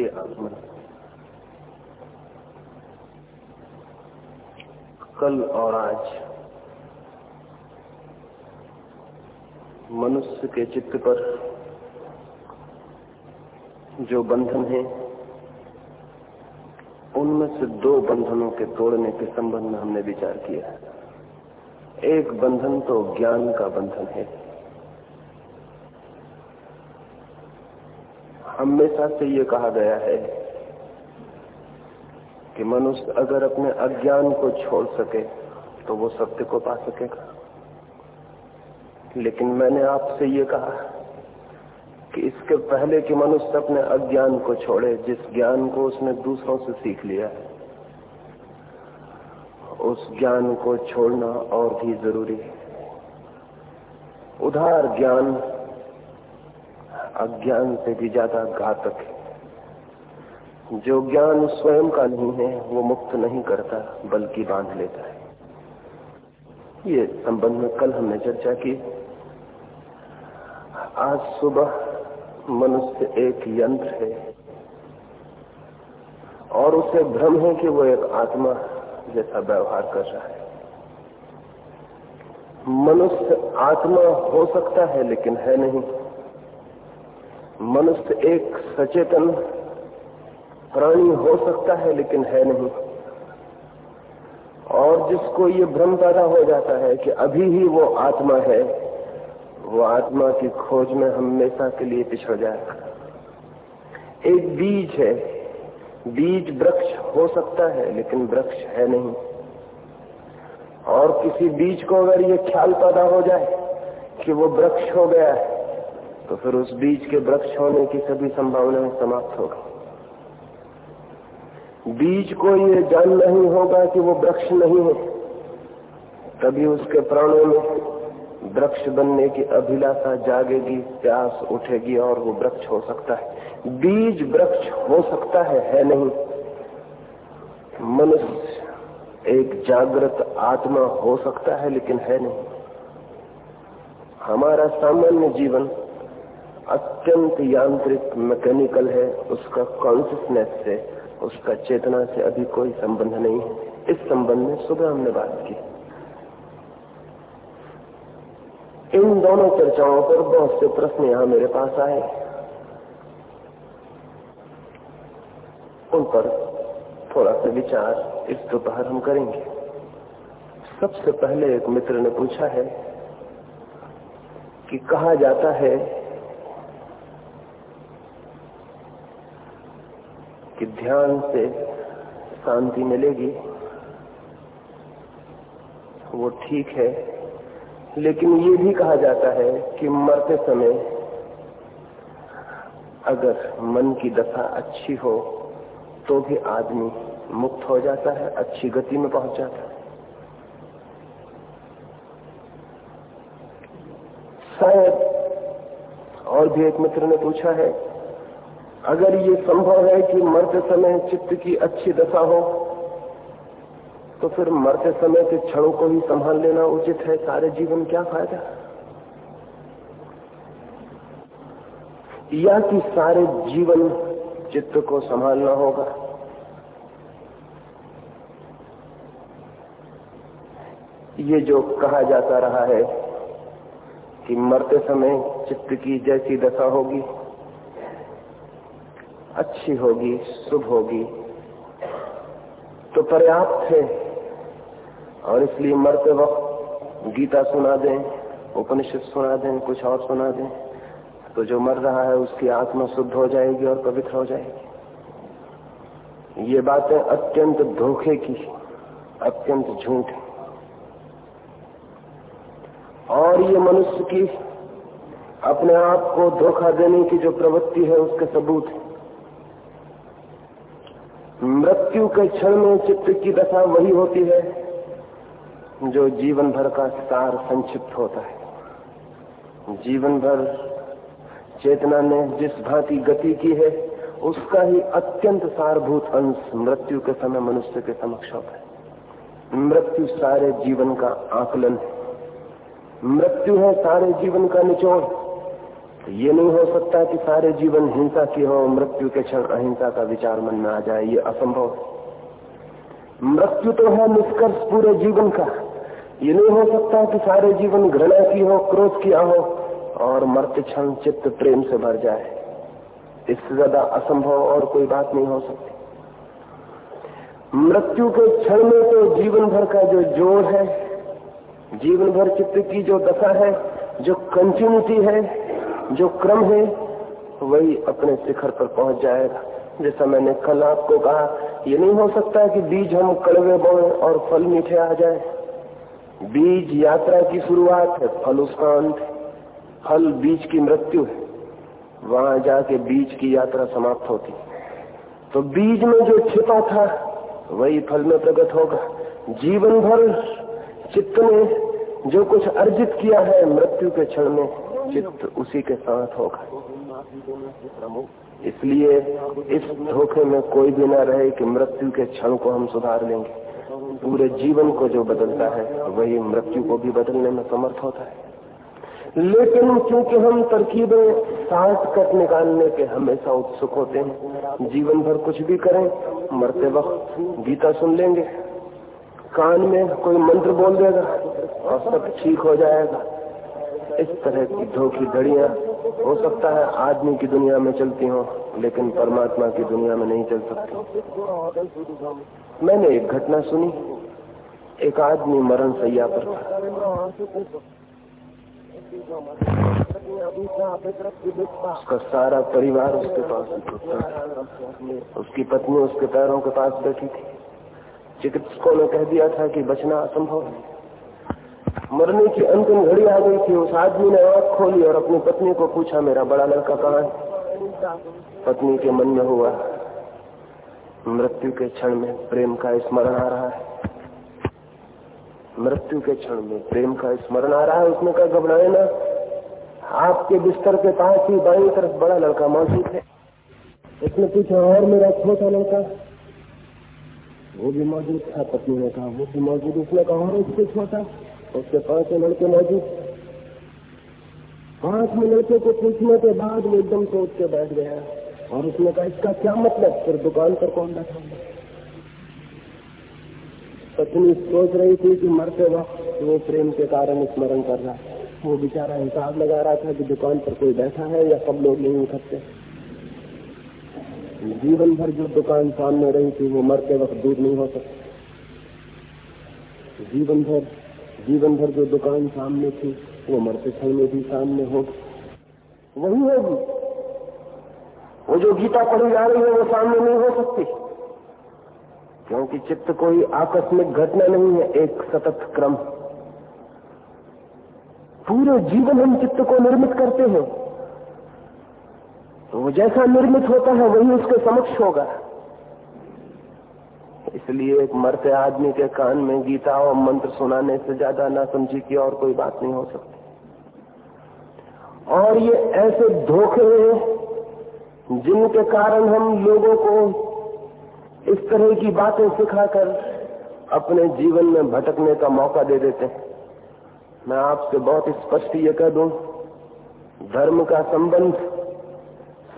आत्मन कल और आज। मनुष्य के चित्त पर जो बंधन है, उनमें से दो बंधनों के तोड़ने के संबंध में हमने विचार किया। एक बंधन तो ज्ञान का बंधन है। हमेशा से ये कहा गया है कि मनुष्य अगर अपने अज्ञान को छोड़ सके तो वो सत्य को पा सकेगा। लेकिन मैंने आपसे ये कहा कि इसके पहले कि मनुष्य अपने अज्ञान को छोड़े, जिस ज्ञान को उसने दूसरों से सीख लिया है, उस ज्ञान को छोड़ना और भी ज़रूरी है। उधार ज्ञान अज्ञान से भी ज़्यादा घातक है। जो ज्ञान स्वयं का नहीं है, वो मुक्त नहीं करता, बल्कि बाँध लेता है। ये संबंध में कल हमने चर्चा की। आज सुबह मनुष्य एक यंत्र है, और उसे भ्रम है कि वो एक आत्मा जैसा व्यवहार कर रहा है। मनुष्य आत्मा हो सकता है, लेकिन है नहीं। मनुष्य एक सचेतन प्राणी हो सकता है, लेकिन है नहीं। और जिसको ये भ्रम पैदा हो जाता है कि अभी ही वो आत्मा है, वो आत्मा की खोज में हमेशा के लिए पिछड़ जाएगा एक बीज है, बीज वृक्ष हो सकता है, लेकिन वृक्ष है नहीं। और किसी बीज को अगर ये ख्याल पैदा हो जाए कि वो वृक्ष हो गया है तो फिर उस बीज के वृक्ष होने की सभी संभावनाएँ समाप्त हो गई। बीज को ये जान नहीं होगा कि वो वृक्ष नहीं है। तभी उसके प्राणों में वृक्ष बनने की अभिलाषा जागेगी, प्यास उठेगी और वो वृक्ष हो सकता है। बीज वृक्ष हो सकता है है नहीं। मनुष्य एक जागृत आत्मा हो सकता है, लेकिन है नहीं। हमारा सामान्य जीवन अत्यंत यांत्रिक मैकेनिकल है, उसका कॉन्सियसनेस से, उसका चेतना से अभी कोई संबंध नहीं है। इस संबंध में सुबह हमने बात की। इन दोनों चर्चाओं पर बहुत से प्रश्न यहाँ मेरे पास आए। उन पर थोड़ा सा विचार इस दोपहर हम करेंगे। सबसे पहले एक मित्र ने पूछा है कि कहा जाता है कि ध्यान से शांति मिलेगी। वो ठीक है। लेकिन ये भी कहा जाता है कि मरते समय अगर मन की दशा अच्छी हो तो भी आदमी मुक्त हो जाता है, अच्छी गति में पहुँच जाता है। शायद और भी एक मित्र ने पूछा है अगर ये संभव है कि मरते समय चित्त की अच्छी दशा हो तो फिर मरते समय के क्षणों को ही संभाल लेना उचित है। सारे जीवन क्या फ़ायदा? या कि सारे जीवन चित्त को संभालना होगा? ये जो कहा जाता रहा है कि मरते समय चित्त की जैसी दशा होगी अच्छी होगी, शुभ होगी। तो पर्याप्त है। और इसलिए मरते वक्त गीता सुना दें, उपनिषद सुना दें, कुछ और सुना दें तो जो मर रहा है उसकी आत्मा शुद्ध हो जाएगी और पवित्र हो जाएगी। ये बातें अत्यंत धोखे की, अत्यंत झूठ और ये मनुष्य की अपने आप को धोखा देने की जो प्रवृत्ति है, उसके सबूत है। मृत्यु के क्षण में चित्त की दशा वही होती है जो जीवन भर का सार संक्षिप्त होता है। जीवन भर चेतना ने जिस भांति गति की है, उसका ही अत्यंत सारभूत अंश मृत्यु के समय मनुष्य के समक्ष होता है। मृत्यु सारे जीवन का आकलन है। मृत्यु है सारे जीवन का निचोड़। ये नहीं हो सकता कि सारे जीवन हिंसा की हो, मृत्यु के क्षण अहिंसा का विचार मन में आ जाए, ये असंभव मृत्यु तो है निष्कर्ष पूरे जीवन का। ये नहीं हो सकता कि सारे जीवन घृणा की हो, क्रोध किया हो, और मरते क्षण चित्त प्रेम से भर जाए। इससे ज़्यादा असंभव और कोई बात नहीं हो सकती। मृत्यु के क्षण में तो जीवन भर का जो ज़ोर है, जीवन भर चित्त की जो दशा है, जो कंटिन्यूटी है जो क्रम है, वही अपने शिखर पर पहुँच जाएगा। जैसा मैंने कल आपको कहा, ये नहीं हो सकता कि बीज हम कड़वे बोए और फल मीठे आ जाए। बीज यात्रा की शुरुआत है, फल उसका अंत फल बीज की मृत्यु है। वहाँ जाके बीज की यात्रा समाप्त होती तो बीज में जो छिपा था, वही फल में प्रकट होगा। जीवन भर चित्त ने जो कुछ अर्जित किया है, मृत्यु के क्षण में चित्त उसी के साथ होगा। इसलिए इस धोखे में कोई भी न रहे कि मृत्यु के क्षण को हम सुधार लेंगे। पूरे जीवन को जो बदलता है, वही मृत्यु को भी बदलने में समर्थ होता है। लेकिन क्योंकि हम तरकीबें सांस कट निकालने के हमेशा उत्सुक होते हैं, जीवन भर कुछ भी करें, मरते वक्त गीता सुन लेंगे। कान में कोई मंत्र बोल देगा और सब ठीक हो जाएगा। इस तरह की धोखी घड़ियाँ हो सकता है आदमी की दुनिया में चलती हो, लेकिन परमात्मा की दुनिया में नहीं चल सकती। मैंने एक घटना सुनी। एक आदमी मरण सैया पर था। उसका सारा परिवार उसके पास उसकी पत्नी उसके पैरों के पास बैठी थी। चिकित्सकों ने कह दिया था कि बचना असंभव है। मरने की अंतिम घड़ी आ गई थी, उस आदमी ने आँख खोली और अपनी पत्नी को पूछा, मेरा बड़ा लड़का कहाँ है? पत्नी के मन में हुआ, मृत्यु के क्षण में प्रेम का स्मरण आ रहा है। मृत्यु के क्षण में प्रेम का स्मरण आ रहा है, उसने कहा, घबराए ना। आपके बिस्तर के पास ही बाई तरफ़ बड़ा लड़का मौजूद है। उसने पूछा, और मेरा छोटा लड़का? वो भी मौजूद था, पत्नी ने कहा, वो भी मौजूद उसने कहा, और उससे छोटा? उसके पाँच लड़के मौजूद पाँच में लड़के को पूछने के बाद वो एकदम सोच के बैठ गया और उसने कहा, इसका क्या मतलब? फिर दुकान पर कौन बैठा पत्नी सोच रही थी कि मरते वक्त वो प्रेम के कारण स्मरण कर रहा वो बेचारा हिसाब लगा रहा था कि दुकान पर कोई बैठा है या सब लोग नहीं उठते जीवन भर जो दुकान सामने रही थी, वो मरते वक्त दूर नहीं हो सकती। जीवन भर जीवन भर जो दुकान सामने थी, वो मरते क्षण में भी सामने होगी वही होगी वो जो गीता पढ़ी जा रही है, वो सामने नहीं हो सकती। क्योंकि चित्त कोई आकस्मिक घटना नहीं है, एक सतत क्रम। पूरे जीवन हम चित्त को निर्मित करते हैं। तो वो जैसा निर्मित होता है, वही उसके समक्ष होगा। इसलिए एक मरते आदमी के कान में गीता और मंत्र सुनाने से ज़्यादा ना समझी की और कोई बात नहीं हो सकती। और ये ऐसे धोखे हैं जिनके कारण हम लोगों को इस तरह की बातें सिखाकर अपने जीवन में भटकने का मौका दे देते हैं। मैं आपसे बहुत स्पष्ट ये कह दूँ, धर्म का संबंध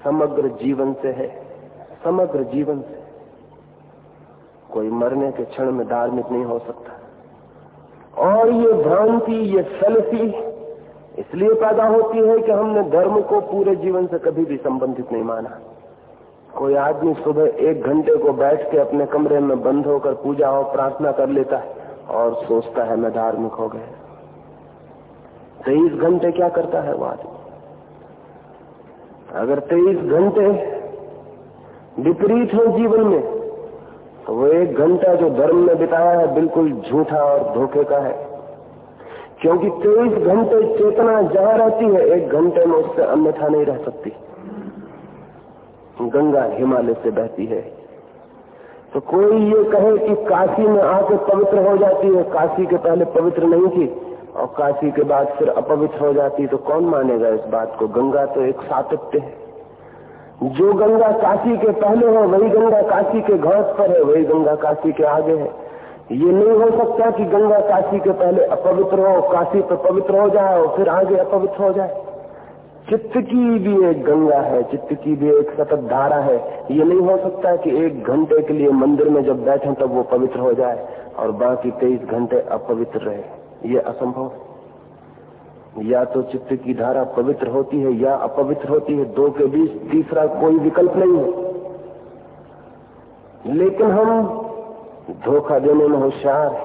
समग्र जीवन से है, समग्र जीवन से। कोई मरने के क्षण में धार्मिक नहीं हो सकता। और ये भ्रांति, ये सलफी इसलिए पैदा होती है कि हमने धर्म को पूरे जीवन से कभी भी संबंधित नहीं माना। कोई आदमी सुबह एक घंटे को बैठ के अपने कमरे में बंद होकर पूजा और प्रार्थना कर लेता है और सोचता है, मैं धार्मिक हो गया। तेईस घंटे क्या करता है वो आदमी? अगर तेईस घंटे विपरीत हो जीवन में तो वो एक घंटा जो धर्म में बिताया है, बिल्कुल झूठा और धोखे का है। क्योंकि तेईस घंटे चेतना जहाँ रहती है, एक घंटे में उससे अन्यथा नहीं रह सकती। गंगा हिमालय से बहती है। तो कोई ये कहे कि काशी में आके पवित्र हो जाती है, काशी के पहले पवित्र नहीं थी, और काशी के बाद फिर अपवित्र हो जाती तो कौन मानेगा इस बात को? गंगा तो एक सातत्य है। जो गंगा काशी के पहले है, वही गंगा काशी के घास पर है, वही गंगा काशी के आगे है। ये नहीं हो सकता कि गंगा काशी के पहले अपवित्र हो, काशी पर पवित्र हो जाए और फिर आगे अपवित्र हो जाए। चित्त की भी एक गंगा है, चित्त की भी एक सतत धारा है। ये नहीं हो सकता कि एक घंटे के लिए मंदिर में जब बैठे तब वो पवित्र हो जाए और बाकी तेईस घंटे अपवित्र रहे। ये असंभव या तो चित्त की धारा पवित्र होती है या अपवित्र होती है, दो के बीच तीसरा कोई विकल्प नहीं है। लेकिन हम धोखा देने में होशियार है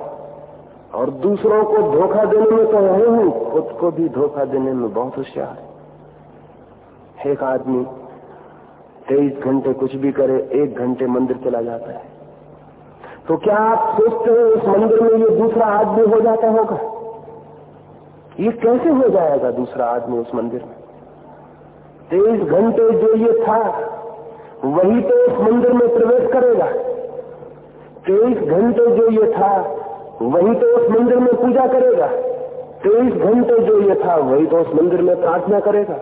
और दूसरों को धोखा देने में तो है हूँ, खुद को भी धोखा देने में बहुत होशियार है। एक आदमी तेईस घंटे कुछ भी करे, एक घंटे मंदिर चला जाता है। तो क्या आप सोचते हैं उस मंदिर में ये दूसरा आदमी हो जाता होगा? ये कैसे हो जाएगा दूसरा आदमी उस मंदिर में? तेईस घंटे जो ये था, वही तो उस मंदिर में प्रवेश करेगा। तेईस घंटे जो ये था, वही तो उस मंदिर में पूजा करेगा। तेईस घंटे जो ये था, वही तो उस मंदिर में प्रार्थना करेगा।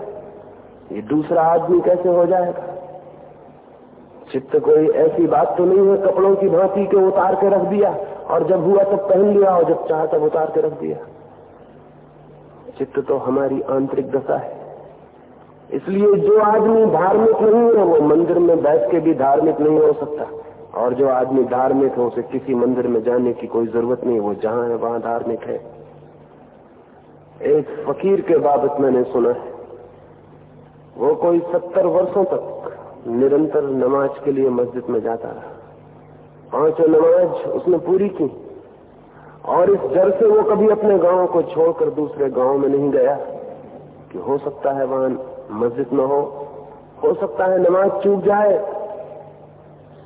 ये दूसरा आदमी कैसे हो जाएगा? चित्त कोई ऐसी बात तो नहीं है, कपड़ों की भांति के उतार के रख दिया, और जब हुआ तब पहन लिया, और जब चाह तब उतार के रख दिया। चित्त तो हमारी आंतरिक दशा है। इसलिए जो आदमी धार्मिक नहीं है, वो मंदिर में बैठ के भी धार्मिक नहीं हो सकता। और जो आदमी धार्मिक है, उसे किसी मंदिर में जाने की कोई ज़रूरत नहीं, वो जहाँ है, वहाँ धार्मिक है। एक फकीर के बाबत मैंने सुना है। वो कोई सत्तर वर्षों तक निरंतर नमाज़ के लिए मस्जिद में जाता रहा। पाँचों नमाज़ उसने पूरी की। और इस डर से वो कभी अपने गाँव को छोड़कर दूसरे गाँव में नहीं गया कि हो सकता है वहाँ मस्जिद न हो हो सकता है नमाज़ चूक जाए।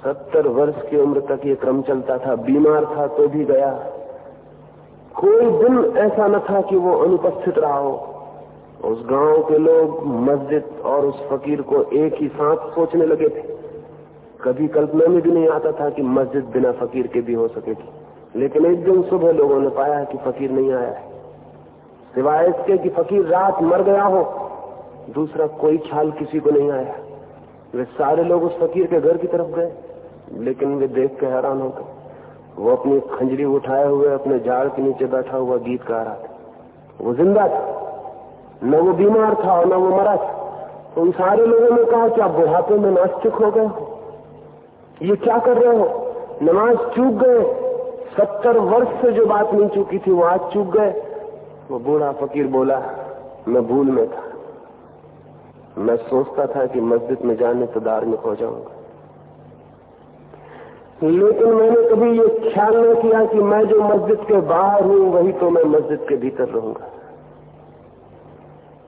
सत्तर वर्ष की उम्र तक ये क्रम चलता था, बीमार था तो भी गया। कोई दिन ऐसा न था कि वो अनुपस्थित रहा हो। उस गाँव के लोग मस्जिद और उस फकीर को एक ही साथ सोचने लगे थे। कभी कल्पना में भी नहीं आता था कि मस्जिद बिना फकीर के भी हो सकेगी लेकिन एक दिन सुबह लोगों ने पाया कि फकीर नहीं आया है। सिवाय इसके कि फकीर रात मर गया हो, दूसरा कोई ख्याल किसी को नहीं आया। वे सारे लोग उस फकीर के घर की तरफ़ गए, लेकिन वे देख के हैरान हो गए। वो अपनी खंजरी उठाए हुए अपने झाड़ के नीचे बैठा हुआ गीत गा रहा था। वो ज़िंदा था, न वो बीमार था और न वो मरा था। तो उन सारे लोगों ने कहा कि आप बुढ़ापे में नास्तिक हो गए हो? ये क्या कर रहे हो? नमाज़ चूक गए सत्तर वर्ष से जो बात नहीं चुकी थी, वो आज चूक गए। वो बूढ़ा फकीर बोला, मैं भूल में था। मैं सोचता था कि मस्जिद में जाने तो धार्मिक हो जाऊँगा। लेकिन मैंने कभी ये ख्याल नहीं किया कि मैं जो मस्जिद के बाहर हूँ, वही तो मैं मस्जिद के भीतर रहूँगा।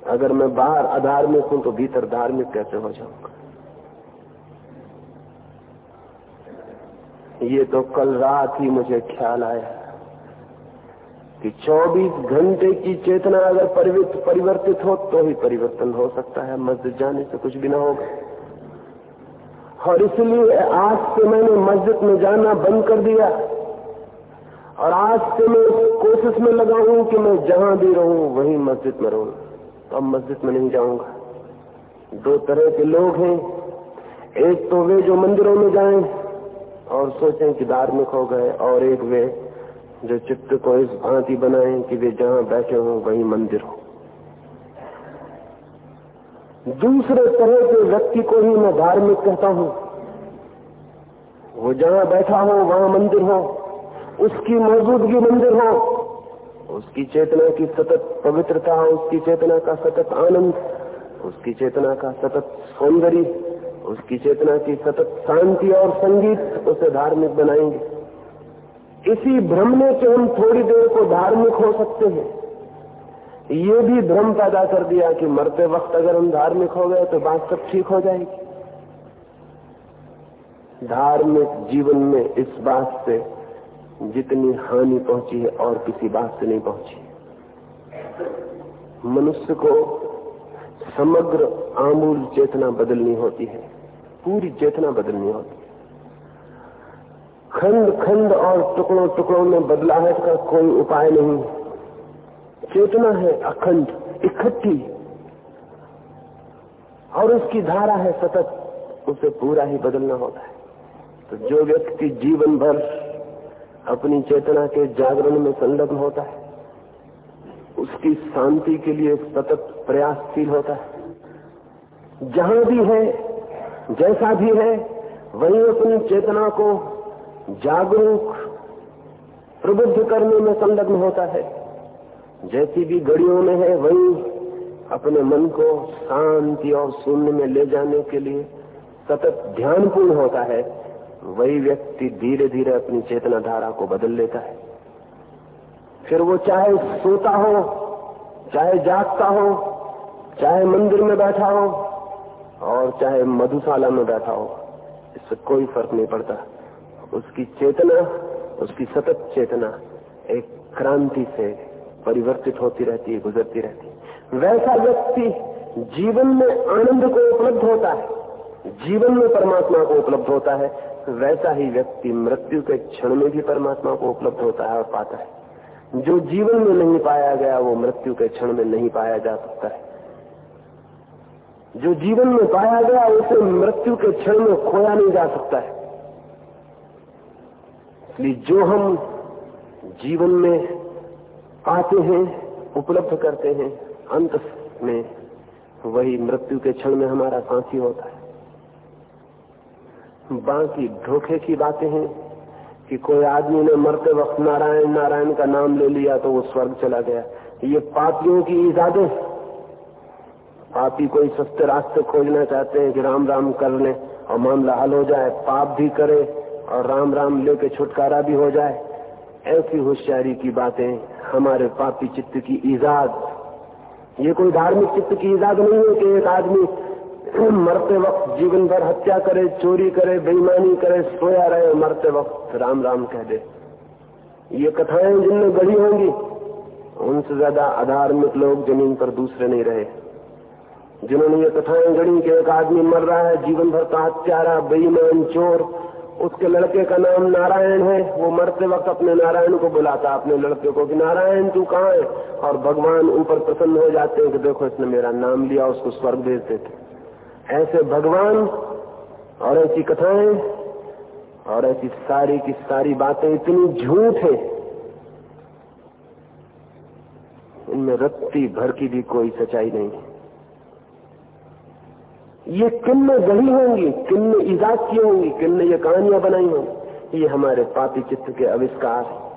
अगर मैं बाहर अधार्मिक हूँ तो भीतर धार्मिक कैसे हो जाऊँगा? ये तो कल रात ही मुझे ख्याल आया कि 24 घंटे की चेतना अगर परिवर्तित हो तो ही परिवर्तन हो सकता है। मस्जिद जाने से कुछ भी ना होगा। और इसलिए आज से मैंने मस्जिद में जाना बंद कर दिया। और आज से मैं कोशिश में लगा हूँ कि मैं जहाँ भी रहूँ, वहीं मस्जिद में रहूँ। तो अब मस्जिद में नहीं जाऊँगा। दो तरह के लोग हैं। एक तो वे जो मंदिरों में जाएँ और सोचें कि धार्मिक हो गए और एक वे जो चित्त को इस भांति बनाएँ कि वे जहाँ बैठे हों, वही मंदिर हो। दूसरे तरह के व्यक्ति को ही मैं धार्मिक कहता हूँ। वो जहाँ बैठा हो, वहाँ मंदिर हो। उसकी मौजूदगी मंदिर हो। उसकी चेतना की सतत पवित्रता, उसकी चेतना का सतत आनंद, उसकी चेतना का सतत सौंदर्य। उसकी चेतना की सतत शांति और संगीत उसे धार्मिक बनाएँगे। इसी भ्रम में कि हम थोड़ी देर को धार्मिक हो सकते हैं। ये भी भ्रम पैदा कर दिया कि मरते वक्त अगर हम धार्मिक हो गए तो बात सब ठीक हो जाएगी। धार्मिक जीवन में इस बात से जितनी हानि पहुँची है, और किसी बात से नहीं पहुँची मनुष्य को समग्र आमूल चेतना बदलनी होती है। पूरी चेतना बदलनी होती खंड खंड और टुकड़ों टुकड़ों में बदलाव का कोई उपाय नहीं। चेतना है अखंड, इकट्ठी। और उसकी धारा है सतत, उसे पूरा ही बदलना होता है। तो जो व्यक्ति जीवन भर अपनी चेतना के जागरण में संलग्न होता है, उसकी शांति के लिए सतत प्रयासशील होता है। जहाँ भी है जैसा भी है, वही अपनी चेतना को जागरूक, प्रबुद्ध करने में संलग्न होता है। जैसी भी घड़ियों में है, वही अपने मन को शांति और शून्य में ले जाने के लिए सतत ध्यानपूर्ण होता है, वही व्यक्ति धीरे धीरे अपनी चेतना धारा को बदल लेता है। फिर वो चाहे सोता हो, चाहे जागता हो, चाहे मंदिर में बैठा हो और चाहे मधुशाला में बैठा हो, इससे कोई फ़र्क नहीं पड़ता। उसकी चेतना, उसकी सतत चेतना एक क्रांति से परिवर्तित होती रहती है, गुजरती रहती है। वैसा व्यक्ति जीवन में आनंद को उपलब्ध होता है, जीवन में परमात्मा को उपलब्ध होता है, वैसा ही व्यक्ति मृत्यु के क्षण में भी परमात्मा को उपलब्ध होता है और पाता है। जो जीवन में नहीं पाया गया, वो मृत्यु के क्षण में नहीं पाया जा सकता है। जो जीवन में पाया गया उसे मृत्यु के क्षण में खोया नहीं जा सकता है। इसलिए जो हम जीवन में आते हैं, उपलब्ध करते हैं, अंत में वही मृत्यु के क्षण में हमारा सांसी होता है। बाकी धोखे की बातें हैं कि कोई आदमी ने मरते वक्त नारायण नारायण का नाम ले लिया तो वो स्वर्ग चला गया। ये पापियों की इजादे पापी कोई सस्ते रास्ते खोजना चाहते हैं कि राम राम कर ले और मामला हल हो जाए, पाप भी करे और राम राम लेके छुटकारा भी हो जाए। ऐसी होशियारी की बातें हमारे पापी चित्त की ईजाद। ये कोई धार्मिक चित्त की ईजाद नहीं है कि एक आदमी मरते वक्त जीवन भर हत्या करे, चोरी करे, बेईमानी करे, सोया रहे, मरते वक्त राम राम कह दे। ये कथाएँ जिनमें गढ़ी होंगी, उनसे ज़्यादा अधार्मिक लोग ज़मीन पर दूसरे नहीं रहे। जिन्होंने ये कथाएँ गढ़ी कि एक आदमी मर रहा है, जीवन भर का हत्यारा, बेईमान, चोर, उसके लड़के का नाम नारायण है। वो मरते वक्त अपने नारायण को बुलाता अपने लड़के को कि, नारायण, तू कहाँ है? और भगवान ऊपर प्रसन्न हो जाते हैं कि, देखो, इसने मेरा नाम लिया, उसको स्वर्ग भेज देते ऐसे भगवान और ऐसी कथाएँ और ऐसी सारी की सारी बातें इतनी झूठ है। इनमें रत्ती भर की भी कोई सच्चाई नहीं है। ये किन्ने गढ़ी होंगी, किन्ने ईजाद की होंगी, किन्ने ये कहानियाँ बनाई होंगी। ये हमारे पापी चित्र के आविष्कार है।